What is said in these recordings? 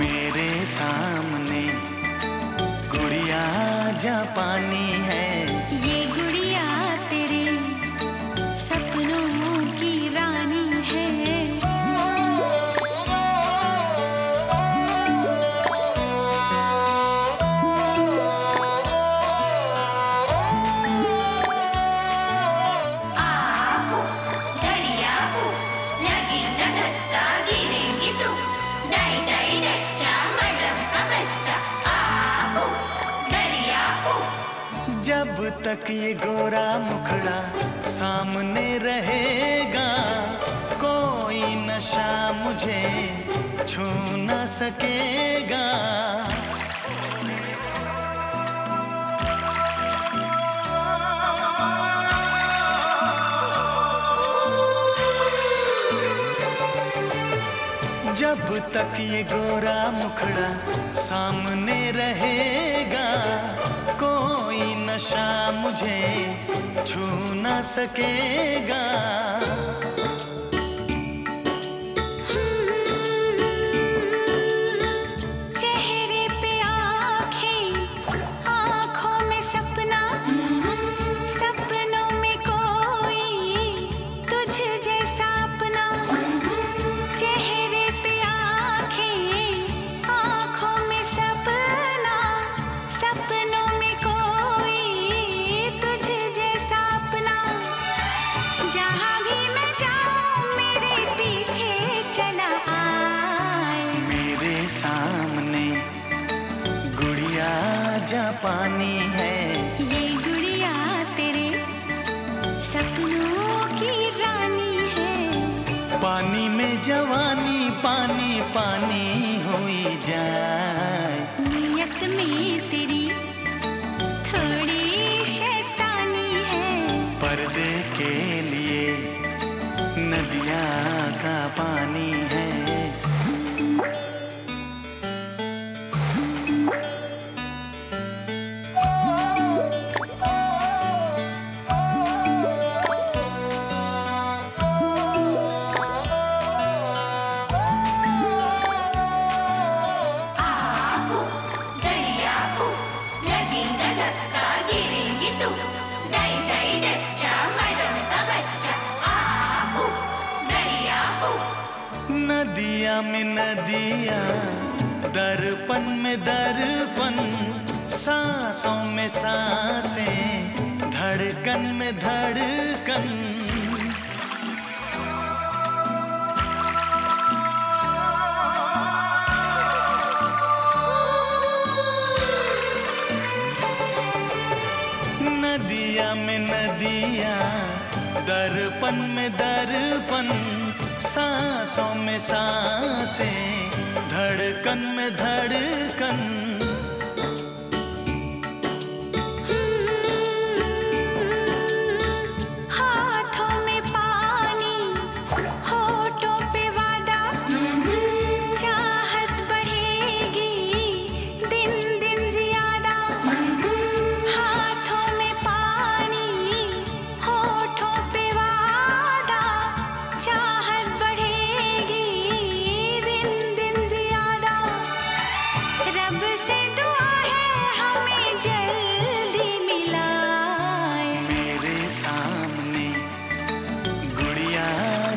मेरे सामने गुड़िया जापानी जब तक ये गोरा मुखड़ा सामने रहेगा, कोई नशा मुझे छू न सकेगा। जब तक ये गोरा मुखड़ा सामने रहेगा, कोई नशा मुझे छू न सकेगा। जहाँ भी मैं जाऊँ मेरे पीछे चला मेरे सामने गुड़िया जापानी है। ये गुड़िया तेरे सपनों की रानी है। पानी में जवानी पानी पानी हुई जाए नदिया, में नदिया, दर्पण में दर्पण, सांसों में साँसें, धड़कन में धड़कन। नदिया, में नदिया, दर्पण में दर्पण। सांसों में साँसें धड़कन में धड़कन।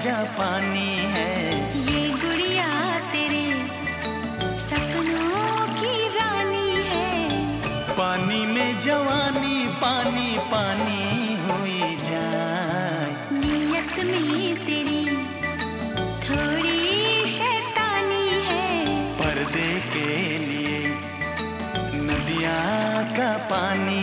जापानी है। ये गुड़िया तेरे सपनों की रानी है। पानी में जवानी पानी पानी हुई जाए। नियत में तेरी थोड़ी शैतानी है। पर्दे के लिए नदिया का पानी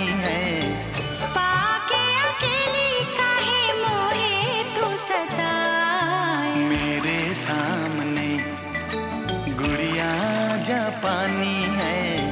जापानी पानी है।